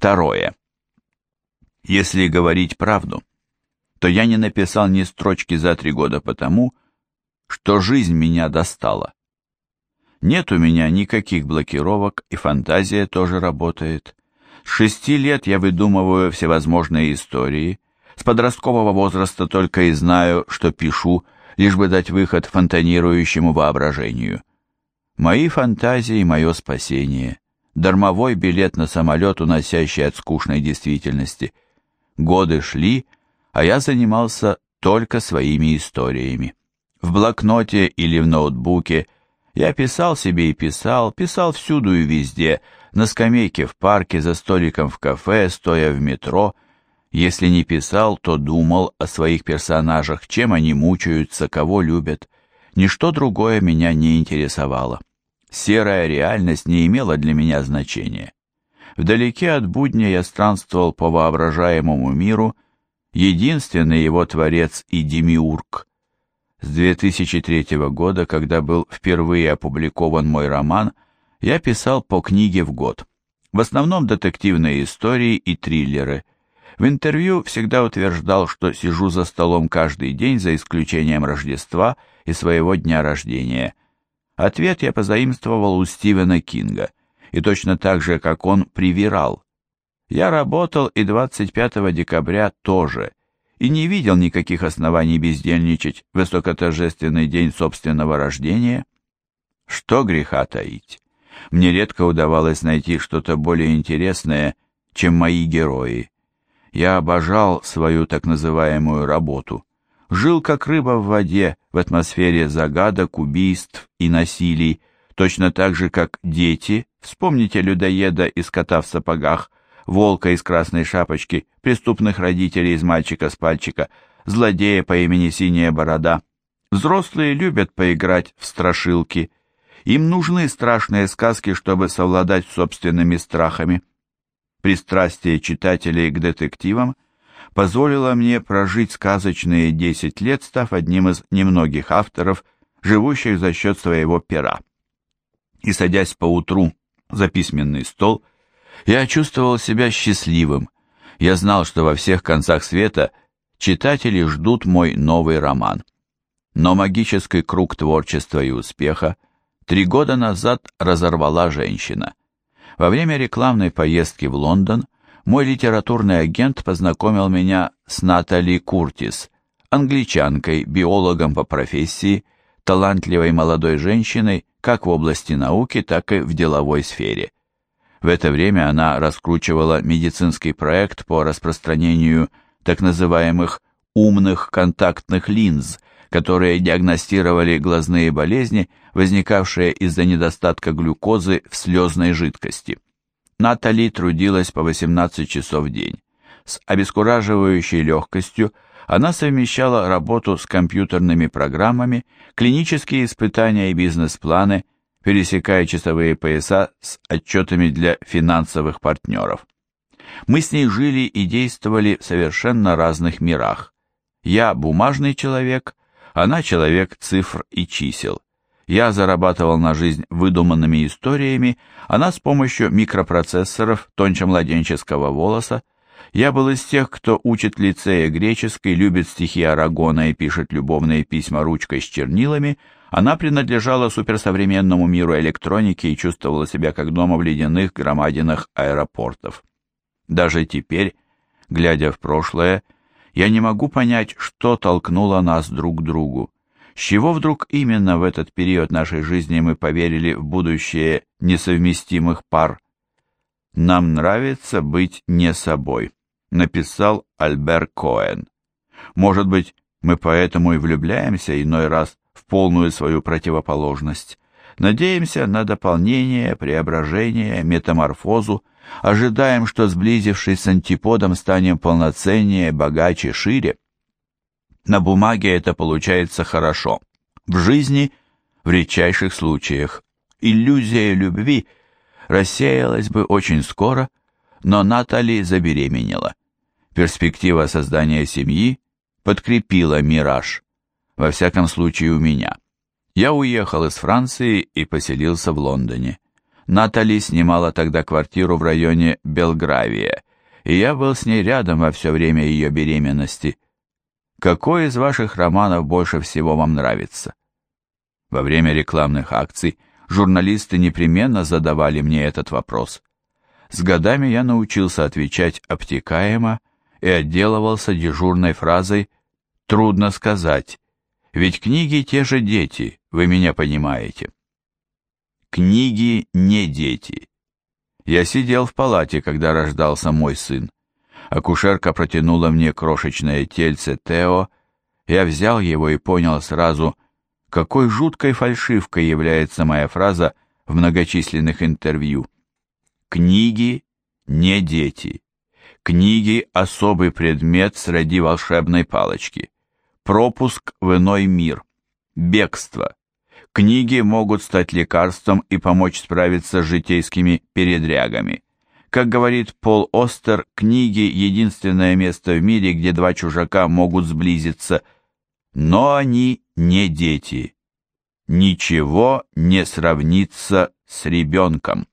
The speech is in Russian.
Второе. Если говорить правду, то я не написал ни строчки за три года потому, что жизнь меня достала. Нет у меня никаких блокировок, и фантазия тоже работает. С шести лет я выдумываю всевозможные истории. С подросткового возраста только и знаю, что пишу, лишь бы дать выход фонтанирующему воображению. Мои фантазии — мое спасение. Дармовой билет на самолет, уносящий от скучной действительности. Годы шли, а я занимался только своими историями. В блокноте или в ноутбуке я писал себе и писал, писал всюду и везде, на скамейке в парке, за столиком в кафе, стоя в метро. Если не писал, то думал о своих персонажах, чем они мучаются, кого любят. Ничто другое меня не интересовало серая реальность не имела для меня значения. Вдалеке от будня я странствовал по воображаемому миру, единственный его творец и демиург. С 2003 года, когда был впервые опубликован мой роман, я писал по книге в год. В основном детективные истории и триллеры. В интервью всегда утверждал, что сижу за столом каждый день, за исключением Рождества и своего дня рождения – Ответ я позаимствовал у Стивена Кинга, и точно так же, как он, привирал. Я работал и 25 декабря тоже, и не видел никаких оснований бездельничать в высокоторжественный день собственного рождения. Что греха таить? Мне редко удавалось найти что-то более интересное, чем мои герои. Я обожал свою так называемую работу — жил как рыба в воде в атмосфере загадок, убийств и насилий, точно так же, как дети, вспомните людоеда из кота в сапогах, волка из красной шапочки, преступных родителей из мальчика с пальчика, злодея по имени Синяя Борода. Взрослые любят поиграть в страшилки. Им нужны страшные сказки, чтобы совладать с собственными страхами. Пристрастие читателей к детективам – позволила мне прожить сказочные 10 лет, став одним из немногих авторов, живущих за счет своего пера. И садясь поутру за письменный стол, я чувствовал себя счастливым. Я знал, что во всех концах света читатели ждут мой новый роман. Но магический круг творчества и успеха три года назад разорвала женщина. Во время рекламной поездки в Лондон – мой литературный агент познакомил меня с Натали Куртис, англичанкой, биологом по профессии, талантливой молодой женщиной как в области науки, так и в деловой сфере. В это время она раскручивала медицинский проект по распространению так называемых «умных контактных линз», которые диагностировали глазные болезни, возникавшие из-за недостатка глюкозы в слезной жидкости. Натали трудилась по 18 часов в день. С обескураживающей легкостью она совмещала работу с компьютерными программами, клинические испытания и бизнес-планы, пересекая часовые пояса с отчетами для финансовых партнеров. Мы с ней жили и действовали в совершенно разных мирах. Я бумажный человек, она человек цифр и чисел. Я зарабатывал на жизнь выдуманными историями, а она с помощью микропроцессоров тонче-младенческого волоса. Я был из тех, кто учит лицея греческой, любит стихи Арагона и пишет любовные письма ручкой с чернилами. Она принадлежала суперсовременному миру электроники и чувствовала себя как дома в ледяных громадинах аэропортов. Даже теперь, глядя в прошлое, я не могу понять, что толкнуло нас друг к другу. С чего вдруг именно в этот период нашей жизни мы поверили в будущее несовместимых пар? «Нам нравится быть не собой», — написал Альбер Коэн. «Может быть, мы поэтому и влюбляемся иной раз в полную свою противоположность. Надеемся на дополнение, преображение, метаморфозу, ожидаем, что, сблизившись с антиподом, станем полноценнее, богаче, шире на бумаге это получается хорошо. В жизни в редчайших случаях. Иллюзия любви рассеялась бы очень скоро, но Натали забеременела. Перспектива создания семьи подкрепила мираж. Во всяком случае у меня. Я уехал из Франции и поселился в Лондоне. Натали снимала тогда квартиру в районе Белгравия, и я был с ней рядом во все время ее беременности – какой из ваших романов больше всего вам нравится? Во время рекламных акций журналисты непременно задавали мне этот вопрос. С годами я научился отвечать обтекаемо и отделывался дежурной фразой «трудно сказать», ведь книги те же дети, вы меня понимаете. Книги не дети. Я сидел в палате, когда рождался мой сын. Акушерка протянула мне крошечное тельце Тео. Я взял его и понял сразу, какой жуткой фальшивкой является моя фраза в многочисленных интервью. «Книги не дети. Книги — особый предмет среди волшебной палочки. Пропуск в иной мир. Бегство. Книги могут стать лекарством и помочь справиться с житейскими передрягами» Как говорит Пол Остер, книги — единственное место в мире, где два чужака могут сблизиться. Но они не дети. Ничего не сравнится с ребенком.